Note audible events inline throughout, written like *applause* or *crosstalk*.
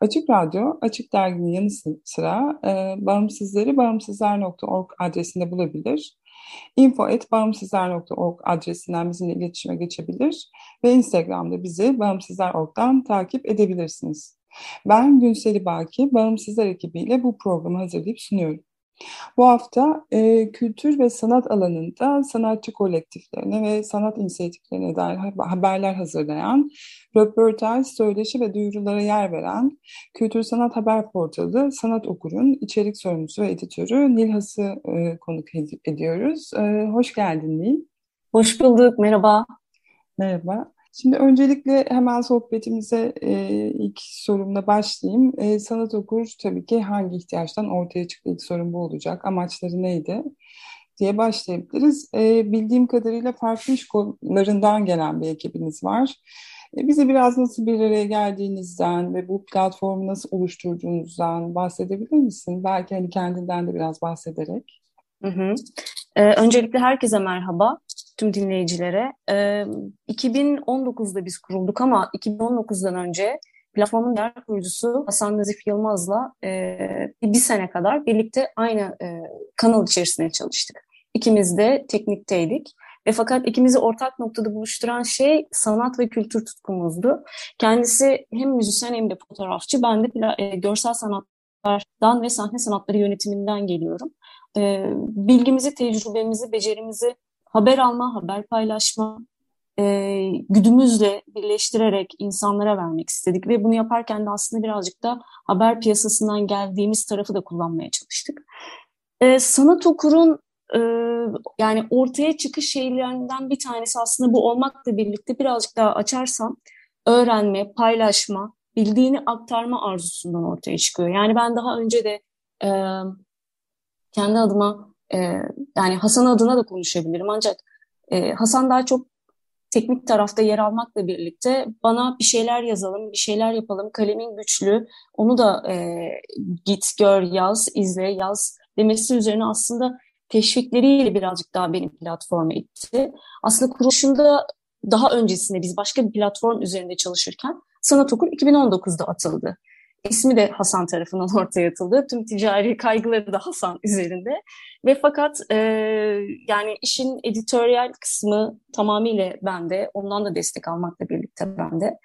Açık Radyo, Açık Dergi'nin yanı sıra e, bağımsızları bağımsızlar.org adresinde bulabilir. info.bağımsızlar.org adresinden bizimle iletişime geçebilir ve Instagram'da bizi Bağımsızlar.org'dan takip edebilirsiniz. Ben Günseli Baki, Bağımsızlar ekibiyle bu programı hazırlayıp sunuyorum. Bu hafta e, kültür ve sanat alanında sanatçı kolektiflerine ve sanat inisiyatiflerine dair haberler hazırlayan, röportaj, söyleşi ve duyurulara yer veren Kültür Sanat Haber Portalı Sanat Okur'un içerik sorumlusu ve editörü Nilhas'ı e, konuk ed ediyoruz. E, hoş geldin Nil. Hoş bulduk, merhaba. Merhaba. Şimdi öncelikle hemen sohbetimize e, ilk sorumla başlayayım. E, sanat okur tabii ki hangi ihtiyaçtan ortaya çıktı ilk sorun bu olacak. Amaçları neydi? diye başlayabiliriz. E, bildiğim kadarıyla farklı iş kollarından gelen bir ekibiniz var. E, bize biraz nasıl bir araya geldiğinizden ve bu platformu nasıl oluşturduğunuzdan bahsedebilir misin? Belki hani kendinden de biraz bahsederek. Hı hı. Ee, öncelikle herkese merhaba tüm dinleyicilere. Ee, 2019'da biz kurulduk ama 2019'dan önce platformun diğer kurucusu Hasan Nazif Yılmaz'la e, bir sene kadar birlikte aynı e, kanal içerisinde çalıştık. İkimiz de teknikteydik. Ve fakat ikimizi ortak noktada buluşturan şey sanat ve kültür tutkumuzdu. Kendisi hem müzisyen hem de fotoğrafçı. Ben de e, görsel sanatlardan ve sahne sanatları yönetiminden geliyorum. E, bilgimizi, tecrübemizi, becerimizi haber alma, haber paylaşma, e, güdümüzle birleştirerek insanlara vermek istedik. Ve bunu yaparken de aslında birazcık da haber piyasasından geldiğimiz tarafı da kullanmaya çalıştık. E, sanat okurun e, yani ortaya çıkış şeylerinden bir tanesi aslında bu olmakla birlikte birazcık daha açarsam öğrenme, paylaşma, bildiğini aktarma arzusundan ortaya çıkıyor. Yani ben daha önce de e, kendi adıma e, yani Hasan adına da konuşabilirim ancak e, Hasan daha çok teknik tarafta yer almakla birlikte bana bir şeyler yazalım, bir şeyler yapalım, kalemin güçlü, onu da e, git, gör, yaz, izle, yaz demesi üzerine aslında teşvikleriyle birazcık daha benim platforma itti. Aslında kuruluşunda daha öncesinde biz başka bir platform üzerinde çalışırken Sanat Okul 2019'da atıldı. İsmi de Hasan tarafından *laughs* ortaya atıldı. Tüm ticari kaygıları da Hasan üzerinde. Ve fakat e, yani işin editoryal kısmı tamamıyla bende. Ondan da destek almakla birlikte bende.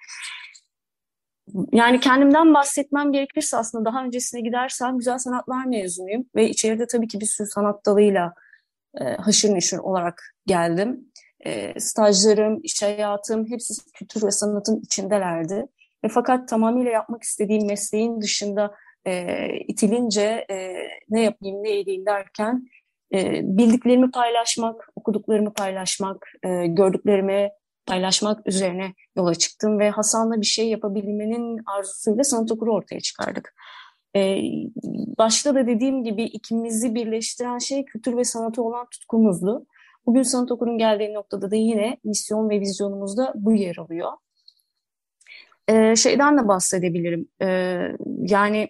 Yani kendimden bahsetmem gerekirse aslında daha öncesine gidersem güzel sanatlar mezunuyum. Ve içeride tabii ki bir sürü sanat dalıyla e, haşır neşir olarak geldim. E, stajlarım, iş hayatım hepsi kültür ve sanatın içindelerdi. E, fakat tamamıyla yapmak istediğim mesleğin dışında e, itilince e, ne yapayım ne edeyim derken e, bildiklerimi paylaşmak, okuduklarımı paylaşmak, e, gördüklerimi paylaşmak üzerine yola çıktım ve Hasan'la bir şey yapabilmenin arzusuyla sanat okuru ortaya çıkardık. Ee, başta da dediğim gibi ikimizi birleştiren şey kültür ve sanatı olan tutkumuzdu. Bugün sanat okurun geldiği noktada da yine misyon ve vizyonumuzda bu yer alıyor. Ee, şeyden de bahsedebilirim. Ee, yani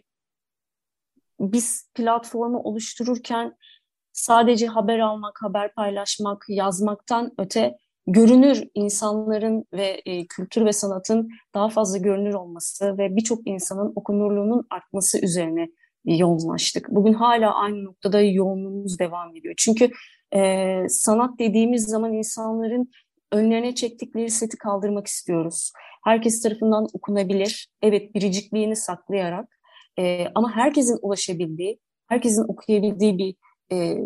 biz platformu oluştururken sadece haber almak, haber paylaşmak, yazmaktan öte görünür insanların ve e, kültür ve sanatın daha fazla görünür olması ve birçok insanın okunurluğunun artması üzerine yoğunlaştık. Bugün hala aynı noktada yoğunluğumuz devam ediyor. Çünkü e, sanat dediğimiz zaman insanların önlerine çektikleri seti kaldırmak istiyoruz. Herkes tarafından okunabilir, evet biricikliğini saklayarak e, ama herkesin ulaşabildiği, herkesin okuyabildiği bir e,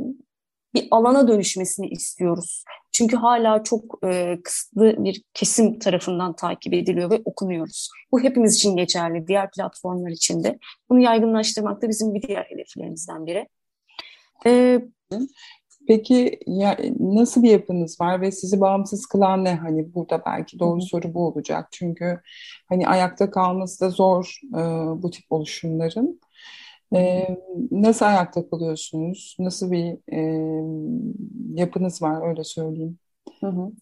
bir alana dönüşmesini istiyoruz. Çünkü hala çok e, kısıtlı bir kesim tarafından takip ediliyor ve okunuyoruz. Bu hepimiz için geçerli, diğer platformlar için de. Bunu yaygınlaştırmak da bizim bir diğer hedeflerimizden biri. E, Peki ya, nasıl bir yapınız var ve sizi bağımsız kılan ne? Hani burada belki doğru Hı-hı. soru bu olacak. Çünkü hani ayakta kalması da zor e, bu tip oluşumların. E, nasıl ayakta kalıyorsunuz? Nasıl bir e, yapınız var öyle söyleyeyim. Hı hı.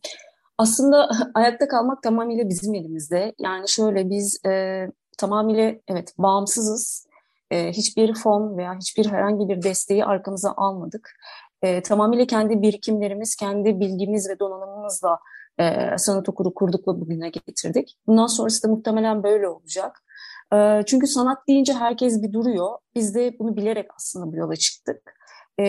Aslında *laughs* ayakta kalmak tamamıyla bizim elimizde. Yani şöyle biz e, tamamıyla evet bağımsızız. E, hiçbir fon veya hiçbir herhangi bir desteği arkamıza almadık. E, tamamıyla kendi birikimlerimiz, kendi bilgimiz ve donanımımızla e, sanat okulu kurduk ve bugüne getirdik. Bundan sonrası da muhtemelen böyle olacak. E, çünkü sanat deyince herkes bir duruyor. Biz de bunu bilerek aslında bu yola çıktık. E,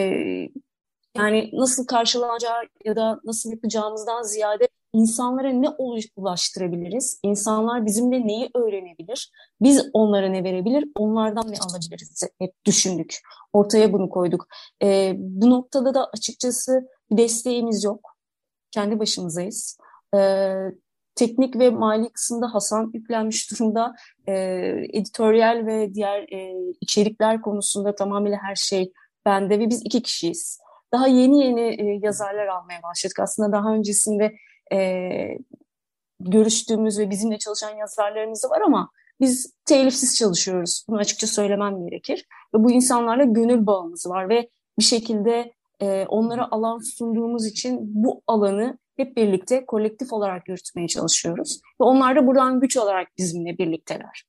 yani nasıl karşılanacağı ya da nasıl yapacağımızdan ziyade insanlara ne ulaştırabiliriz? İnsanlar bizimle neyi öğrenebilir? Biz onlara ne verebilir? Onlardan ne alabiliriz? Hep düşündük. Ortaya bunu koyduk. E, bu noktada da açıkçası desteğimiz yok. Kendi başımızayız. E, teknik ve mali kısımda Hasan yüklenmiş durumda. E, editoryal ve diğer e, içerikler konusunda tamamıyla her şey bende ve biz iki kişiyiz. Daha yeni yeni e, yazarlar almaya başladık. Aslında daha öncesinde e, görüştüğümüz ve bizimle çalışan yazarlarımız var ama biz telifsiz çalışıyoruz. Bunu açıkça söylemem gerekir. Ve bu insanlarla gönül bağımız var ve bir şekilde e, onlara alan sunduğumuz için bu alanı hep birlikte kolektif olarak yürütmeye çalışıyoruz. Ve onlar da buradan güç olarak bizimle birlikteler.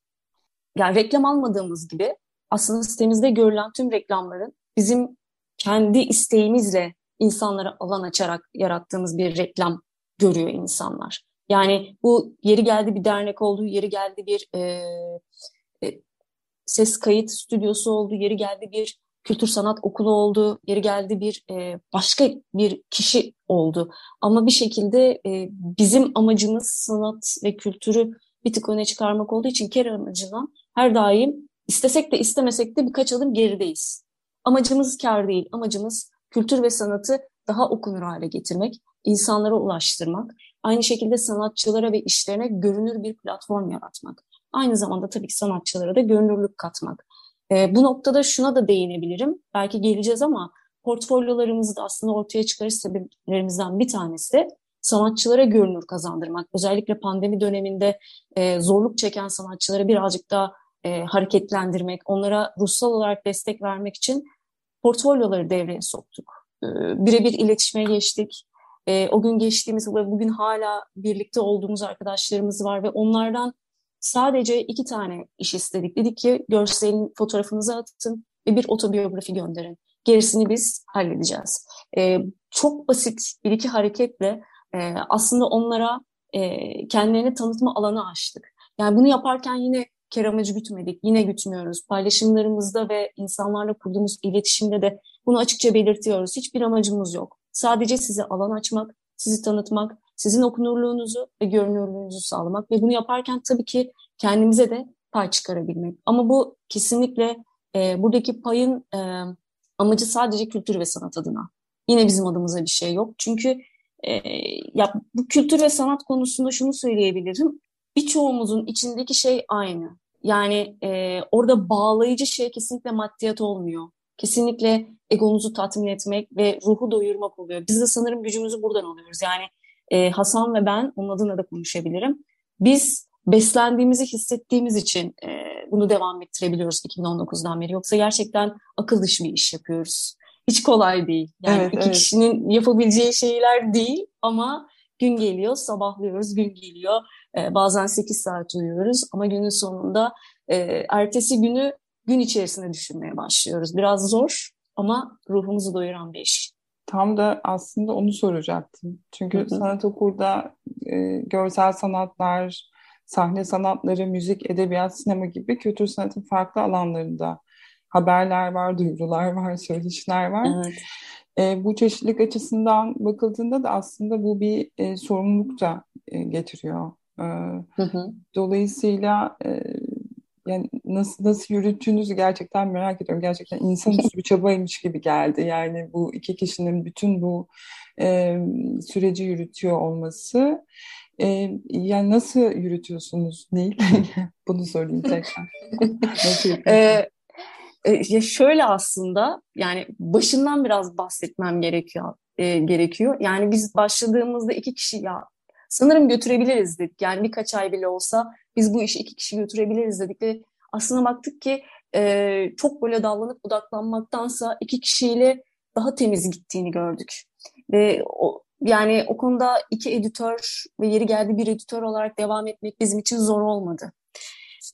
Yani reklam almadığımız gibi aslında sitemizde görülen tüm reklamların bizim kendi isteğimizle insanlara alan açarak yarattığımız bir reklam görüyor insanlar. Yani bu yeri geldi bir dernek oldu, yeri geldi bir e, e, ses kayıt stüdyosu oldu, yeri geldi bir kültür sanat okulu oldu, yeri geldi bir e, başka bir kişi oldu. Ama bir şekilde e, bizim amacımız sanat ve kültürü bir tık öne çıkarmak olduğu için kere amacına her daim istesek de istemesek de birkaç adım gerideyiz. Amacımız kar değil, amacımız kültür ve sanatı daha okunur hale getirmek, insanlara ulaştırmak, aynı şekilde sanatçılara ve işlerine görünür bir platform yaratmak. Aynı zamanda tabii ki sanatçılara da görünürlük katmak. E, bu noktada şuna da değinebilirim. Belki geleceğiz ama portfolyolarımızı da aslında ortaya çıkarış sebeplerimizden bir tanesi de sanatçılara görünür kazandırmak. Özellikle pandemi döneminde e, zorluk çeken sanatçıları birazcık daha e, hareketlendirmek, onlara ruhsal olarak destek vermek için portfolyoları devreye soktuk. E, birebir iletişime geçtik. E, o gün geçtiğimiz ve bugün hala birlikte olduğumuz arkadaşlarımız var ve onlardan sadece iki tane iş istedik. Dedik ki görselin fotoğrafınızı atın ve bir otobiyografi gönderin. Gerisini biz halledeceğiz. E, çok basit bir iki hareketle e, aslında onlara e, kendilerini tanıtma alanı açtık. Yani bunu yaparken yine kar amacı gütmedik, yine gütmüyoruz. Paylaşımlarımızda ve insanlarla kurduğumuz iletişimde de bunu açıkça belirtiyoruz. Hiçbir amacımız yok. Sadece size alan açmak, sizi tanıtmak, sizin okunurluğunuzu ve görünürlüğünüzü sağlamak ve bunu yaparken tabii ki kendimize de pay çıkarabilmek. Ama bu kesinlikle e, buradaki payın e, amacı sadece kültür ve sanat adına. Yine bizim adımıza bir şey yok. Çünkü e, ya bu kültür ve sanat konusunda şunu söyleyebilirim. Birçoğumuzun içindeki şey aynı. Yani e, orada bağlayıcı şey kesinlikle maddiyat olmuyor. Kesinlikle egonuzu tatmin etmek ve ruhu doyurmak oluyor. Biz de sanırım gücümüzü buradan alıyoruz. Yani e, Hasan ve ben, onun adına da konuşabilirim. Biz beslendiğimizi hissettiğimiz için e, bunu devam ettirebiliyoruz 2019'dan beri. Yoksa gerçekten akıl dışı bir iş yapıyoruz. Hiç kolay değil. Yani evet, iki evet. kişinin yapabileceği şeyler değil ama gün geliyor, sabahlıyoruz, gün geliyor. E, bazen 8 saat uyuyoruz ama günün sonunda e, ertesi günü gün içerisinde düşünmeye başlıyoruz. Biraz zor ama ruhumuzu doyuran bir iş. Tam da aslında onu soracaktım. Çünkü hı hı. sanat okulda e, görsel sanatlar, sahne sanatları, müzik, edebiyat, sinema gibi kültür sanatın farklı alanlarında haberler var, duyurular var, söyleşiler var. Evet. E, bu çeşitlilik açısından bakıldığında da aslında bu bir e, sorumluluk da e, getiriyor. E, hı hı. Dolayısıyla e, yani nasıl nasıl yürüttüğünüzü gerçekten merak ediyorum. Gerçekten insanüstü bir çabaymış gibi geldi. Yani bu iki kişinin bütün bu e, süreci yürütüyor olması. E, yani nasıl yürütüyorsunuz Nil? *laughs* Bunu sorayım tekrar. *laughs* ee, ya şöyle aslında yani başından biraz bahsetmem gerekiyor e, gerekiyor. Yani biz başladığımızda iki kişi ya sanırım götürebiliriz dedik. Yani birkaç ay bile olsa biz bu işi iki kişi götürebiliriz dedik ve aslında baktık ki e, çok böyle dallanıp budaklanmaktansa iki kişiyle daha temiz gittiğini gördük. Ve o, yani o konuda iki editör ve yeri geldi bir editör olarak devam etmek bizim için zor olmadı.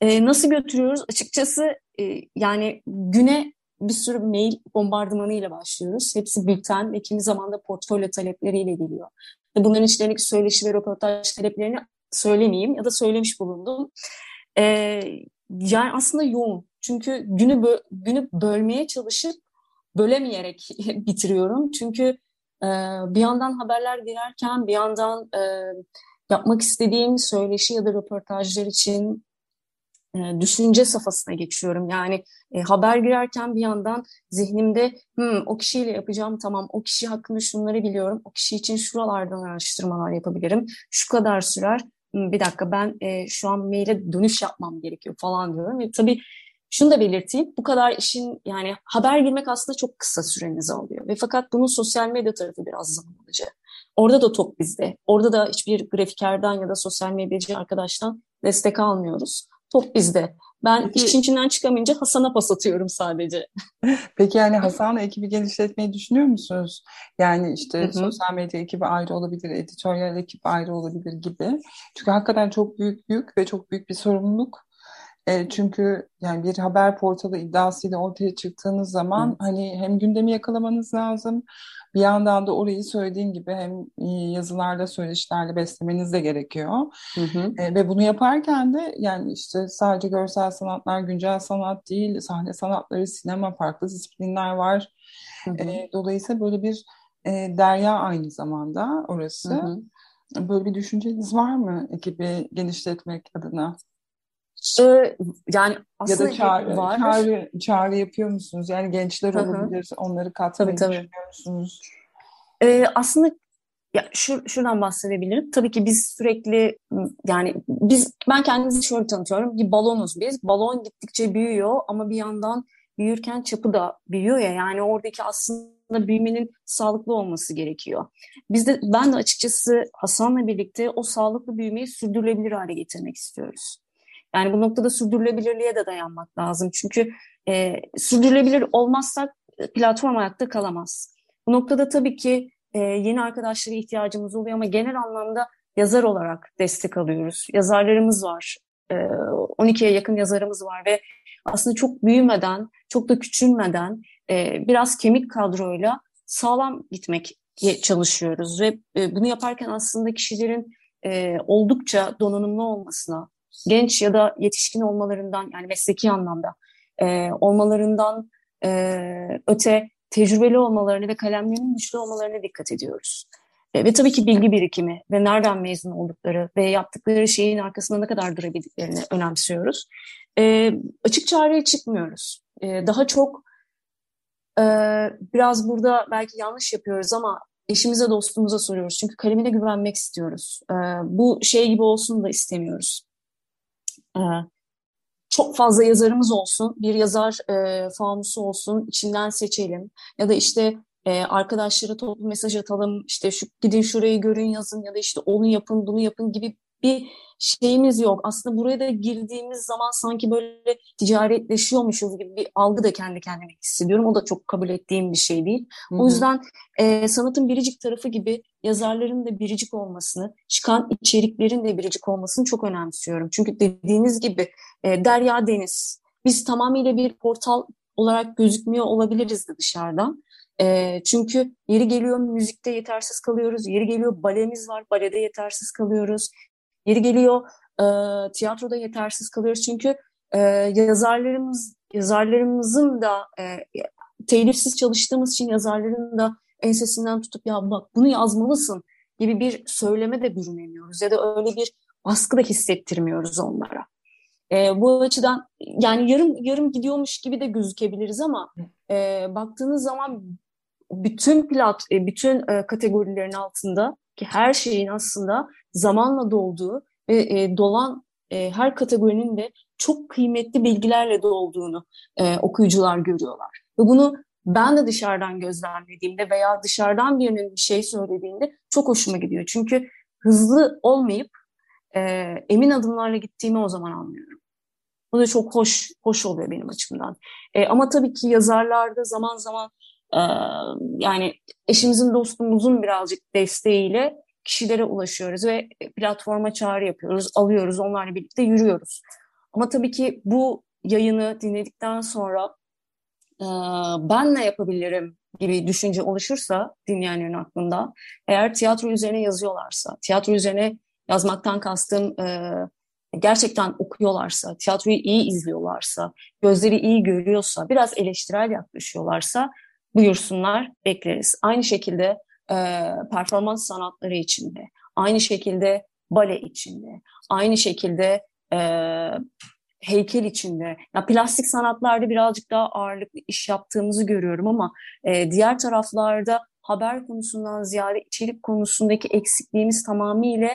E, nasıl götürüyoruz? Açıkçası e, yani güne bir sürü mail bombardımanı ile başlıyoruz. Hepsi bülten ve kimi zaman portfolyo talepleriyle geliyor. Bunların içlerindeki söyleşi ve röportaj taleplerini söylemeyeyim ya da söylemiş bulundum. E, yani aslında yoğun. Çünkü günü bö günü bölmeye çalışıp bölemeyerek *laughs* bitiriyorum. Çünkü e, bir yandan haberler girerken bir yandan e, yapmak istediğim söyleşi ya da röportajlar için düşünce safhasına geçiyorum. Yani e, haber girerken bir yandan zihnimde o kişiyle yapacağım tamam o kişi hakkında şunları biliyorum. O kişi için şuralardan araştırmalar yapabilirim. Şu kadar sürer. Bir dakika ben e, şu an maile dönüş yapmam gerekiyor falan diyorum. Ve tabii şunu da belirteyim. Bu kadar işin yani haber girmek aslında çok kısa sürenizi alıyor. Ve fakat bunun sosyal medya tarafı biraz zaman alıcı. Orada da top bizde. Orada da hiçbir grafikerden ya da sosyal medyacı arkadaştan destek almıyoruz top bizde. Ben Peki, işin içinden çıkamayınca Hasan'a pas atıyorum sadece. *laughs* Peki yani Hasan'la ekibi genişletmeyi düşünüyor musunuz? Yani işte Hı-hı. sosyal medya ekibi ayrı olabilir, editoryal ekip ayrı olabilir gibi. Çünkü hakikaten çok büyük yük ve çok büyük bir sorumluluk. E, çünkü yani bir haber portalı iddiasıyla ortaya çıktığınız zaman Hı. hani hem gündemi yakalamanız lazım bir yandan da orayı söylediğin gibi hem yazılarla söyleşilerle beslemeniz de gerekiyor. Hı hı. E, ve bunu yaparken de yani işte sadece görsel sanatlar, güncel sanat değil, sahne sanatları, sinema, farklı disiplinler var. Hı hı. E, dolayısıyla böyle bir e, derya aynı zamanda orası. Hı hı. Böyle bir düşünceniz var mı ekibi genişletmek adına? Ee, yani aslında ya da çağrı, var. çağrı, çağrı yapıyor musunuz? Yani gençler Hı-hı. olabilir, onları katmayı tabii, tabii. düşünüyor musunuz? Ee, aslında ya şu, şuradan bahsedebilirim. Tabii ki biz sürekli yani biz ben kendimizi şöyle tanıtıyorum. Bir balonuz biz. Balon gittikçe büyüyor ama bir yandan büyürken çapı da büyüyor ya. Yani oradaki aslında büyümenin sağlıklı olması gerekiyor. Biz de ben de açıkçası Hasan'la birlikte o sağlıklı büyümeyi sürdürülebilir hale getirmek istiyoruz. Yani bu noktada sürdürülebilirliğe de dayanmak lazım. Çünkü e, sürdürülebilir olmazsak platform ayakta kalamaz. Bu noktada tabii ki e, yeni arkadaşlara ihtiyacımız oluyor ama genel anlamda yazar olarak destek alıyoruz. Yazarlarımız var. E, 12'ye yakın yazarımız var ve aslında çok büyümeden, çok da küçülmeden e, biraz kemik kadroyla sağlam gitmek çalışıyoruz ve e, bunu yaparken aslında kişilerin e, oldukça donanımlı olmasına, genç ya da yetişkin olmalarından yani mesleki anlamda e, olmalarından e, öte tecrübeli olmalarını ve kalemlerinin güçlü olmalarına dikkat ediyoruz. E, ve tabii ki bilgi birikimi ve nereden mezun oldukları ve yaptıkları şeyin arkasında ne kadar durabildiklerini önemsiyoruz. E, açık çağrıya çıkmıyoruz. E, daha çok e, biraz burada belki yanlış yapıyoruz ama eşimize dostumuza soruyoruz. Çünkü kalemine güvenmek istiyoruz. E, bu şey gibi olsun da istemiyoruz. Ee, çok fazla yazarımız olsun, bir yazar e, fanusu olsun, içinden seçelim. Ya da işte e, arkadaşlara toplu mesaj atalım, işte şu gidin şurayı görün yazın ya da işte onu yapın bunu yapın gibi bir şeyimiz yok. Aslında buraya da girdiğimiz zaman sanki böyle ticaretleşiyormuşuz gibi bir algı da kendi kendime hissediyorum. O da çok kabul ettiğim bir şey değil. Hı-hı. O yüzden e, sanatın biricik tarafı gibi yazarların da biricik olmasını, çıkan içeriklerin de biricik olmasını çok önemsiyorum. Çünkü dediğiniz gibi e, derya deniz. Biz tamamıyla bir portal olarak gözükmüyor olabiliriz de dışarıdan. E, çünkü yeri geliyor müzikte yetersiz kalıyoruz, yeri geliyor balemiz var, balede yetersiz kalıyoruz, yeri geliyor e, tiyatroda yetersiz kalıyoruz. Çünkü e, yazarlarımız yazarlarımızın da e, telifsiz çalıştığımız için yazarların da ensesinden tutup ya bak bunu yazmalısın gibi bir söyleme de bürünemiyoruz ya da öyle bir baskı da hissettirmiyoruz onlara. E, bu açıdan yani yarım yarım gidiyormuş gibi de gözükebiliriz ama e, baktığınız zaman bütün plat, e, bütün e, kategorilerin altında ki her şeyin aslında zamanla dolduğu ve e, dolan e, her kategorinin de çok kıymetli bilgilerle dolduğunu e, okuyucular görüyorlar. Ve bunu ben de dışarıdan gözlemlediğimde veya dışarıdan birinin bir şey söylediğinde çok hoşuma gidiyor. Çünkü hızlı olmayıp e, emin adımlarla gittiğimi o zaman anlıyorum. Bu da çok hoş hoş oluyor benim açımdan. E, ama tabii ki yazarlarda zaman zaman yani eşimizin dostumuzun birazcık desteğiyle kişilere ulaşıyoruz ve platforma çağrı yapıyoruz, alıyoruz, onlarla birlikte yürüyoruz. Ama tabii ki bu yayını dinledikten sonra e, ben ne yapabilirim gibi düşünce oluşursa dinleyenlerin aklında, eğer tiyatro üzerine yazıyorlarsa, tiyatro üzerine yazmaktan kastım e, gerçekten okuyorlarsa, tiyatroyu iyi izliyorlarsa, gözleri iyi görüyorsa, biraz eleştirel yaklaşıyorlarsa buyursunlar, bekleriz. Aynı şekilde e, performans sanatları içinde, aynı şekilde bale içinde, aynı şekilde e, heykel içinde. Ya plastik sanatlarda birazcık daha ağırlıklı iş yaptığımızı görüyorum ama e, diğer taraflarda haber konusundan ziyade içerik konusundaki eksikliğimiz tamamıyla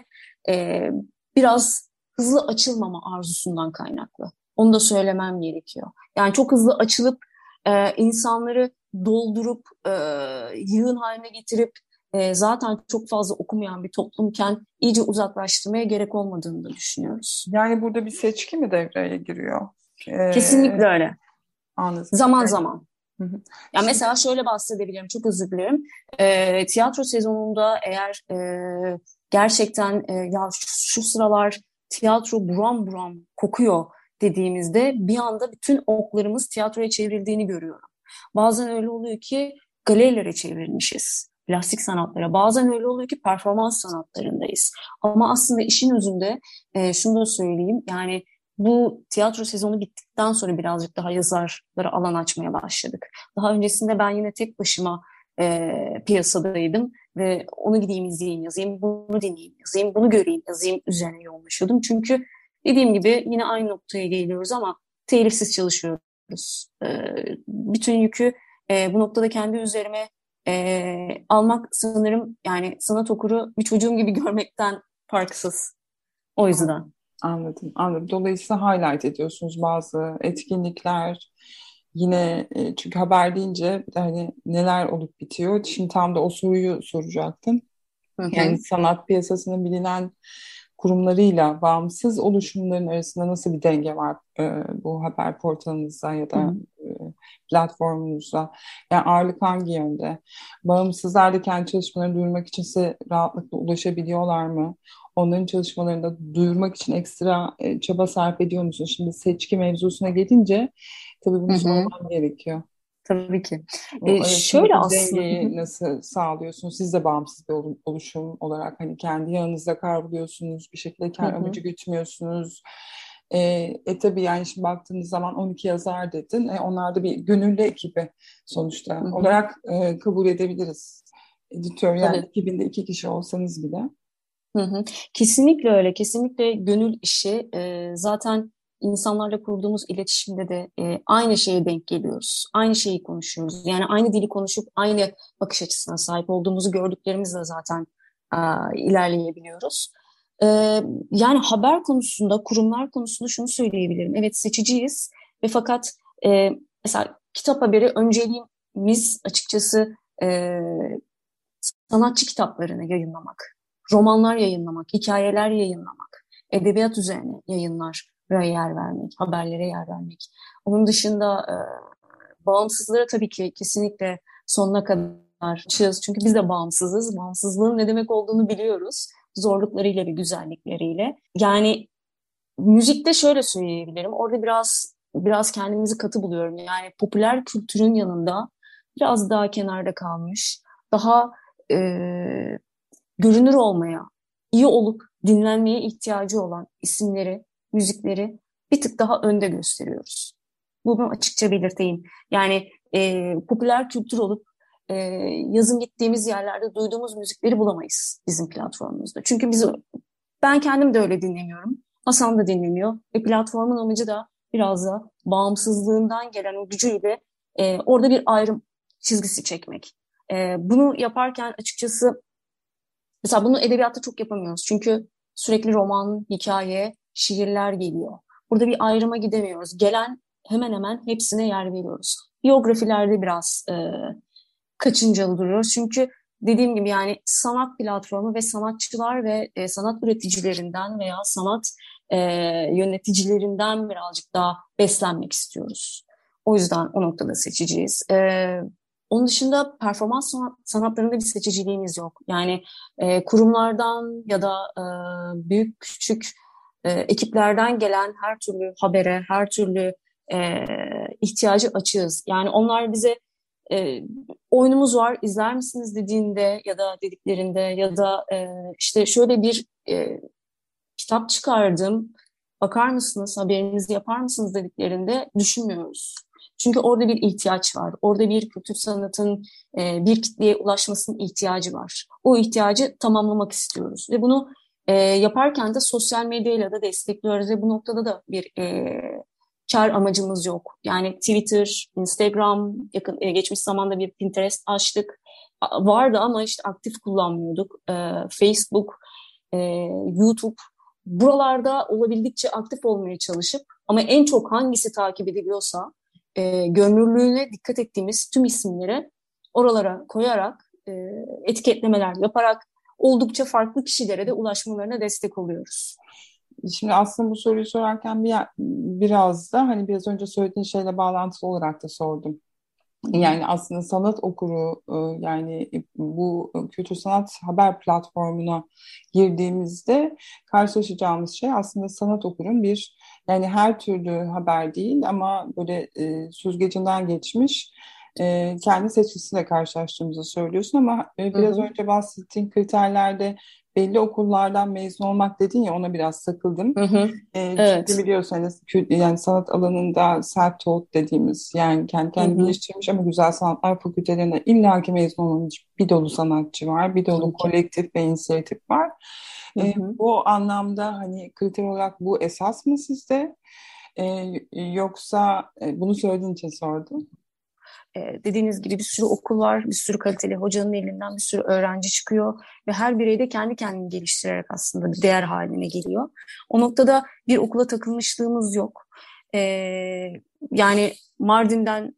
e, biraz hızlı açılmama arzusundan kaynaklı. Onu da söylemem gerekiyor. Yani çok hızlı açılıp e, insanları doldurup e, yığın haline getirip e, zaten çok fazla okumayan bir toplumken iyice uzaklaştırmaya gerek olmadığını da düşünüyoruz. Yani burada bir seçki mi devreye giriyor? Ee, Kesinlikle öyle. Anladım. Zaman zaman. Hı hı. Ya mesela şöyle bahsedebilirim, çok özür dilerim. E, tiyatro sezonunda eğer e, gerçekten e, ya şu, şu sıralar tiyatro buram buram kokuyor dediğimizde bir anda bütün oklarımız tiyatroya çevrildiğini görüyorum. Bazen öyle oluyor ki galerilere çevrilmişiz. Plastik sanatlara. Bazen öyle oluyor ki performans sanatlarındayız. Ama aslında işin özünde e, şunu da söyleyeyim. Yani bu tiyatro sezonu bittikten sonra birazcık daha yazarlara alan açmaya başladık. Daha öncesinde ben yine tek başıma e, piyasadaydım ve onu gideyim izleyeyim yazayım, bunu dinleyeyim yazayım, bunu göreyim yazayım üzerine yoğunlaşıyordum. Çünkü dediğim gibi yine aynı noktaya geliyoruz ama telifsiz çalışıyoruz. E, bütün yükü e, bu noktada kendi üzerime e, almak sanırım yani sanat okuru bir çocuğum gibi *laughs* görmekten farksız. O yüzden. Anladım, anladım. Dolayısıyla highlight ediyorsunuz bazı etkinlikler. Yine e, çünkü haber deyince hani neler olup bitiyor. Şimdi tam da o soruyu soracaktım. Hı hı. Yani sanat piyasasının bilinen kurumlarıyla bağımsız oluşumların arasında nasıl bir denge var e, bu haber portalınızda ya da e, platformunuzda? Yani ağırlık hangi yönde? Bağımsızlar da kendi çalışmalarını duyurmak için size rahatlıkla ulaşabiliyorlar mı? Onların çalışmalarını da duyurmak için ekstra e, çaba sarf ediyor musunuz? Şimdi seçki mevzusuna gelince tabii bunu sormam gerekiyor. Tabii ki. Ee, şöyle aslında nasıl sağlıyorsunuz? Siz de bağımsız bir oluşum olarak hani kendi yanınızda kavruluyorsunuz, bir şekilde kendi amacı gütmüyorsunuz. E, e tabii yani şimdi baktığınız zaman 12 yazar dedin. E, onlar da bir gönüllü ekibi sonuçta Hı-hı. olarak e, kabul edebiliriz. Editör yani evet. ekibinde iki kişi olsanız bile. Hı hı. Kesinlikle öyle. Kesinlikle gönül işi. E, zaten insanlarla kurduğumuz iletişimde de e, aynı şeye denk geliyoruz. Aynı şeyi konuşuyoruz. Yani aynı dili konuşup aynı bakış açısına sahip olduğumuzu gördüklerimizle zaten e, ilerleyebiliyoruz. E, yani haber konusunda, kurumlar konusunda şunu söyleyebilirim. Evet seçiciyiz ve fakat e, mesela kitap haberi önceliğimiz açıkçası e, sanatçı kitaplarını yayınlamak, romanlar yayınlamak, hikayeler yayınlamak, edebiyat üzerine yayınlar yer vermek, haberlere yer vermek. Onun dışında e, bağımsızlara tabii ki kesinlikle sonuna kadar açığız. Çünkü biz de bağımsızız. Bağımsızlığın ne demek olduğunu biliyoruz. Zorluklarıyla ve güzellikleriyle. Yani müzikte şöyle söyleyebilirim. Orada biraz biraz kendimizi katı buluyorum. Yani popüler kültürün yanında biraz daha kenarda kalmış, daha e, görünür olmaya, iyi olup dinlenmeye ihtiyacı olan isimleri müzikleri bir tık daha önde gösteriyoruz. Bunu açıkça belirteyim. Yani e, popüler kültür olup e, yazın gittiğimiz yerlerde duyduğumuz müzikleri bulamayız bizim platformumuzda. Çünkü biz ben kendim de öyle dinlemiyorum. Hasan da dinlemiyor. Ve platformun amacı da biraz da bağımsızlığından gelen o gücüyle e, orada bir ayrım çizgisi çekmek. E, bunu yaparken açıkçası mesela bunu edebiyatta çok yapamıyoruz. Çünkü sürekli roman, hikaye, şiirler geliyor. Burada bir ayrıma gidemiyoruz. Gelen hemen hemen hepsine yer veriyoruz. Biyografilerde biraz e, kaçıncalı duruyoruz. Çünkü dediğim gibi yani sanat platformu ve sanatçılar ve e, sanat üreticilerinden veya sanat e, yöneticilerinden birazcık daha beslenmek istiyoruz. O yüzden o noktada seçiciyiz. E, onun dışında performans sanat, sanatlarında bir seçiciliğimiz yok. Yani e, kurumlardan ya da e, büyük küçük e, ekiplerden gelen her türlü habere, her türlü e, ihtiyacı açığız. Yani onlar bize e, oyunumuz var izler misiniz dediğinde ya da dediklerinde ya da e, işte şöyle bir e, kitap çıkardım bakar mısınız haberinizi yapar mısınız dediklerinde düşünmüyoruz. Çünkü orada bir ihtiyaç var. Orada bir kültür sanatın e, bir kitleye ulaşmasının ihtiyacı var. O ihtiyacı tamamlamak istiyoruz. Ve bunu e, yaparken de sosyal medyayla da destekliyoruz. Ve bu noktada da bir e, kar amacımız yok. Yani Twitter, Instagram, yakın e, geçmiş zamanda bir Pinterest açtık. Vardı ama işte aktif kullanmıyorduk. E, Facebook, e, YouTube buralarda olabildikçe aktif olmaya çalışıp ama en çok hangisi takip ediliyorsa e, görünürlüğüne dikkat ettiğimiz tüm isimleri oralara koyarak e, etiketlemeler yaparak oldukça farklı kişilere de ulaşmalarına destek oluyoruz. Şimdi aslında bu soruyu sorarken bir, biraz da hani biraz önce söylediğin şeyle bağlantılı olarak da sordum. Yani aslında sanat okuru e, yani bu kültür sanat haber platformuna girdiğimizde karşılaşacağımız şey aslında sanat okurun bir yani her türlü haber değil ama böyle e, süzgecinden geçmiş e, kendi seçkisiyle karşılaştığımızı söylüyorsun ama e, biraz hı hı. önce bahsettiğin kriterlerde belli okullardan mezun olmak dedin ya ona biraz sakıldım. Hı hı. E, evet. Çünkü biliyorsanız yani sanat alanında self-taught dediğimiz yani kendi kendini geliştirmiş ama güzel sanatlar fakültelerinde illaki mezun olmuş bir dolu sanatçı var. Bir dolu kolektif ve inisiyatif var. Hı hı. E, bu anlamda hani kriter olarak bu esas mı sizde? E, yoksa e, bunu söylediğin için sordum. Ee, dediğiniz gibi bir sürü okul var, bir sürü kaliteli hocanın elinden bir sürü öğrenci çıkıyor ve her birey de kendi kendini geliştirerek aslında bir değer haline geliyor. O noktada bir okula takılmışlığımız yok. E, yani Mardin'den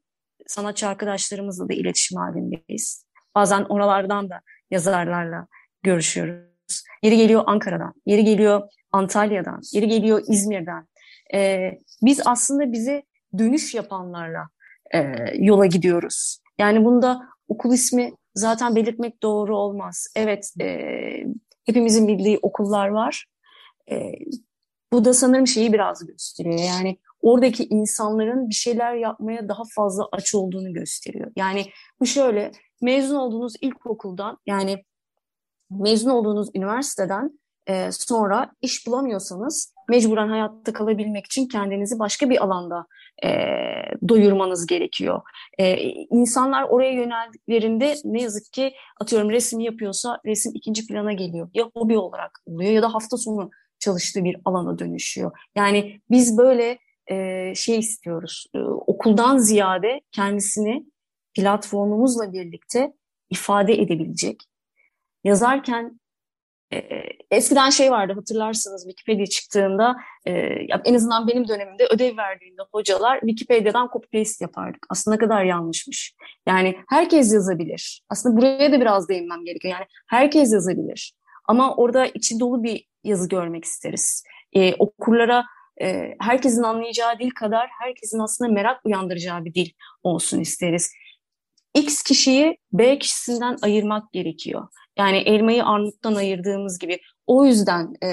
sanatçı arkadaşlarımızla da iletişim halindeyiz. Bazen oralardan da yazarlarla görüşüyoruz. Yeri geliyor Ankara'dan, yeri geliyor Antalya'dan, yeri geliyor İzmir'den. E, biz aslında bize dönüş yapanlarla e, yola gidiyoruz. Yani bunda okul ismi zaten belirtmek doğru olmaz. Evet, e, hepimizin bildiği okullar var. E, bu da sanırım şeyi biraz gösteriyor. Yani oradaki insanların bir şeyler yapmaya daha fazla aç olduğunu gösteriyor. Yani bu şöyle, mezun olduğunuz ilkokuldan, yani mezun olduğunuz üniversiteden e, sonra iş bulamıyorsanız mecburen hayatta kalabilmek için kendinizi başka bir alanda e, doyurmanız gerekiyor. E, insanlar oraya yöneldiklerinde ne yazık ki atıyorum resim yapıyorsa resim ikinci plana geliyor. Ya hobi olarak oluyor ya da hafta sonu çalıştığı bir alana dönüşüyor. Yani biz böyle e, şey istiyoruz. E, okuldan ziyade kendisini platformumuzla birlikte ifade edebilecek. Yazarken eskiden şey vardı hatırlarsınız Wikipedia çıktığında e, en azından benim dönemimde ödev verdiğinde hocalar Wikipedia'dan copy paste yapardık. Aslında kadar yanlışmış. Yani herkes yazabilir. Aslında buraya da biraz değinmem gerekiyor. Yani herkes yazabilir. Ama orada içi dolu bir yazı görmek isteriz. E, okurlara e, herkesin anlayacağı dil kadar herkesin aslında merak uyandıracağı bir dil olsun isteriz. X kişiyi B kişisinden ayırmak gerekiyor. Yani elmayı armuttan ayırdığımız gibi. O yüzden e,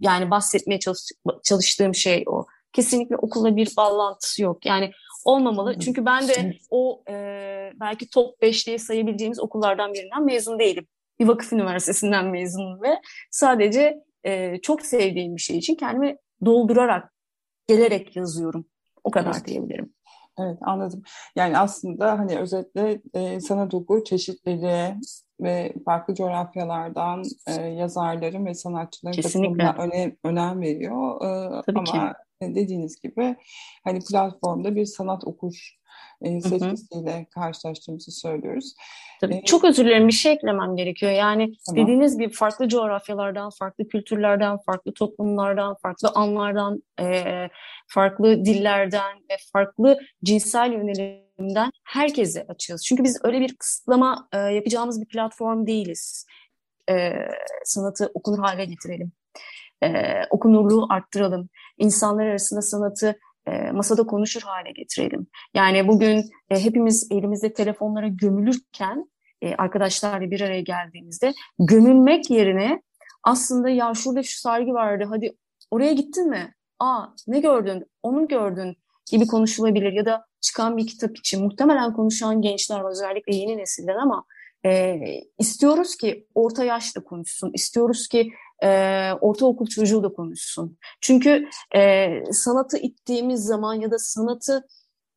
yani bahsetmeye çalış, çalıştığım şey o. Kesinlikle okulla bir bağlantısı yok. Yani olmamalı. Çünkü ben de o e, belki top 5 diye sayabileceğimiz okullardan birinden mezun değilim. Bir vakıf üniversitesinden mezunum ve sadece e, çok sevdiğim bir şey için kendimi doldurarak, gelerek yazıyorum. O kadar diyebilirim. Evet anladım. Yani aslında hani özetle e, sanat oku çeşitleri ve farklı coğrafyalardan e, yazarların ve sanatçıların katılımına önem, önem veriyor. E, Tabii ama ki. dediğiniz gibi hani platformda bir sanat okur e, seçkisiyle karşılaştığımızı söylüyoruz. Tabii, ee, çok özür dilerim bir şey eklemem gerekiyor. Yani tamam. dediğiniz gibi farklı coğrafyalardan, farklı kültürlerden, farklı toplumlardan, farklı anlardan, e, farklı dillerden ve farklı cinsel yönelimden herkese açığız. Çünkü biz öyle bir kısıtlama e, yapacağımız bir platform değiliz. E, sanatı okunur hale getirelim. E, okunurluğu arttıralım. İnsanlar arasında sanatı e, masada konuşur hale getirelim. Yani bugün e, hepimiz elimizde telefonlara gömülürken e, arkadaşlarla bir araya geldiğimizde gömülmek yerine aslında ya şurada şu sergi vardı hadi oraya gittin mi? Aa ne gördün? Onu gördün gibi konuşulabilir ya da çıkan bir kitap için muhtemelen konuşan gençler var özellikle yeni nesilden ama e, istiyoruz ki orta yaşta konuşsun, istiyoruz ki e, ortaokul çocuğu da konuşsun. Çünkü e, sanatı ittiğimiz zaman ya da sanatı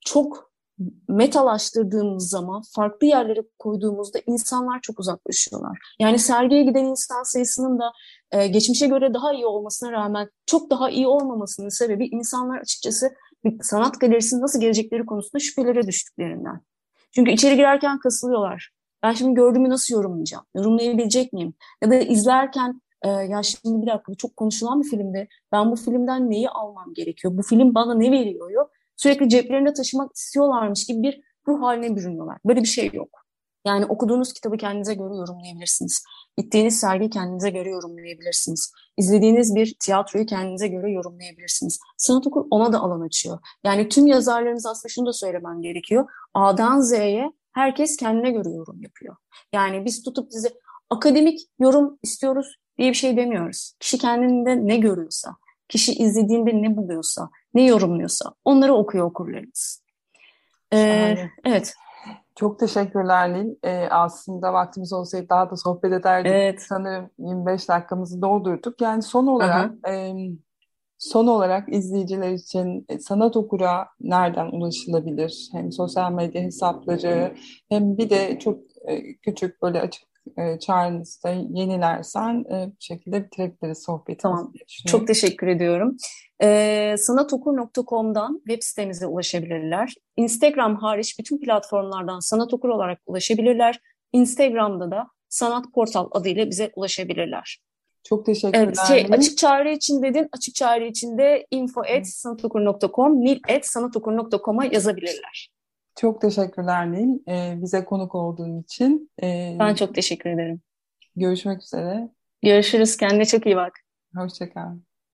çok metalaştırdığımız zaman, farklı yerlere koyduğumuzda insanlar çok uzaklaşıyorlar. Yani sergiye giden insan sayısının da e, geçmişe göre daha iyi olmasına rağmen çok daha iyi olmamasının sebebi insanlar açıkçası sanat galerisinin nasıl gelecekleri konusunda şüphelere düştüklerinden. Çünkü içeri girerken kasılıyorlar. Ben şimdi gördüğümü nasıl yorumlayacağım? Yorumlayabilecek miyim? Ya da izlerken e, ya şimdi bir dakika çok konuşulan bir filmde ben bu filmden neyi almam gerekiyor? Bu film bana ne veriyor? Sürekli ceplerinde taşımak istiyorlarmış gibi bir ruh haline bürünüyorlar. Böyle bir şey yok. Yani okuduğunuz kitabı kendinize göre yorumlayabilirsiniz. Gittiğiniz sergi kendinize göre yorumlayabilirsiniz. İzlediğiniz bir tiyatroyu kendinize göre yorumlayabilirsiniz. Sanat okul ona da alan açıyor. Yani tüm yazarlarımız aslında şunu da söylemem gerekiyor. A'dan Z'ye herkes kendine göre yorum yapıyor. Yani biz tutup size akademik yorum istiyoruz diye bir şey demiyoruz. Kişi kendinde ne görüyorsa, kişi izlediğinde ne buluyorsa, ne yorumluyorsa onları okuyor okurlarımız. Ee, evet. Çok teşekkürler Nil. Ee, aslında vaktimiz olsaydı daha da sohbet ederdik. Evet. Sanırım 25 dakikamızı doldurduk. Yani son olarak e, son olarak izleyiciler için e, sanat okura nereden ulaşılabilir? Hem sosyal medya hesapları hem bir de çok e, küçük böyle açık e, çağrınızda yenilersen e, bu şekilde bitirebiliriz sohbetimizi. Tamam. Çok teşekkür ediyorum. E, sanatokur.com'dan web sitemize ulaşabilirler. Instagram hariç bütün platformlardan sanatokur olarak ulaşabilirler. Instagram'da da Sanat Portal adıyla bize ulaşabilirler. Çok teşekkürler. Evet, şey, açık çağrı için dedin. Açık çağrı için de info.sanatokur.com, nil.sanatokur.com'a yazabilirler. Çok teşekkürler Nil. Ee, bize konuk olduğun için. Ee, ben çok teşekkür ederim. Görüşmek üzere. Görüşürüz. Kendine çok iyi bak. Hoşçakal.